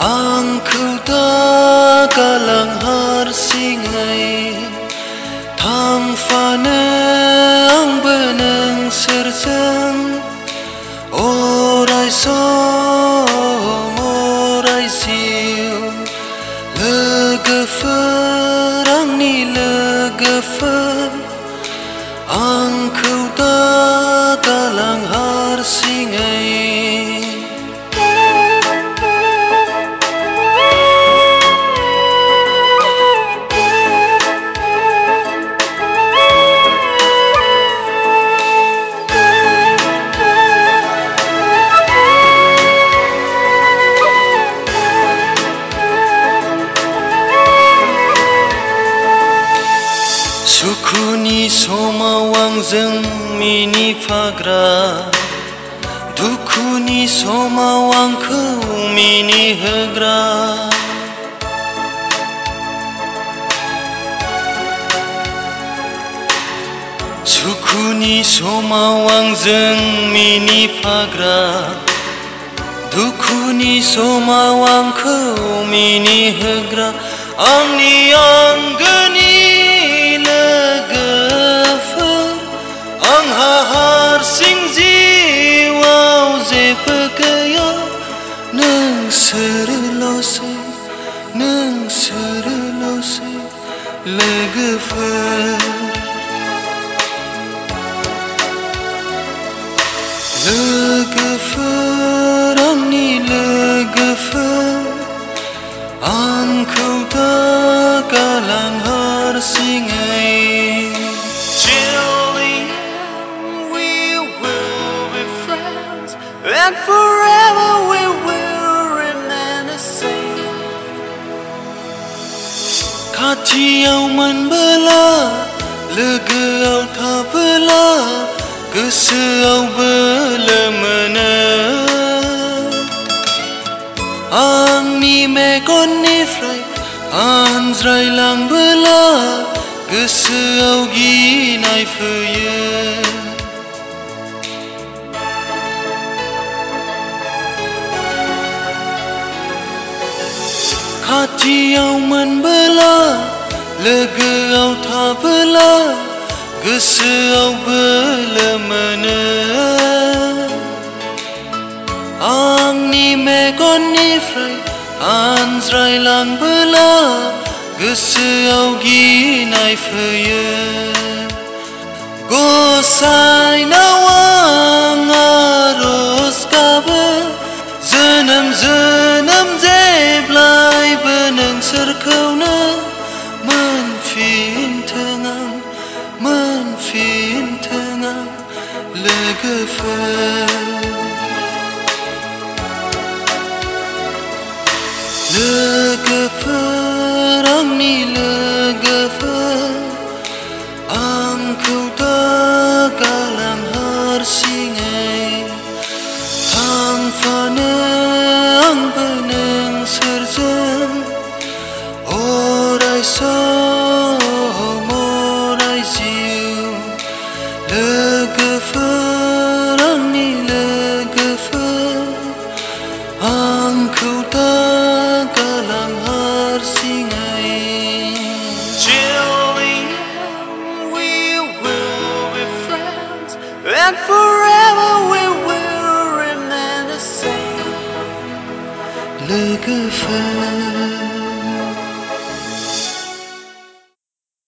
Ang khuta kalang har singai Tham phane ang benang serjang Orai som orai siu Legefer ang ni legefer Ang khuta kalang har singai सुखुनि समाव आंजों मिनिफाग्रा दुखुनि समाव आंखौ मिनिहोग्रा सुखुनि समाव आंजों मिनिफाग्रा दुखुनि समाव आंखौ मिनिहोग्रा आंनि आंगोनि سرلوسي نن سرلوسي لغفر لغفر أمني لغفر عن كوتا كالان هار سينغ hatiauman bela Legeau tha bela Keseau belemena Angni megonifrai Anzrai lang bela Keseau ginai feuye खाथियाव मोनबोला लोगोआव थाबोला गोसोआव बोलो मोनो आंनि मेगननिफ्राय आनज्रायलांबोला गोसोआव गिनाय फैयो गसाइनाव आं que faire Le que ami, le que and forever we will remain the same. Look afar.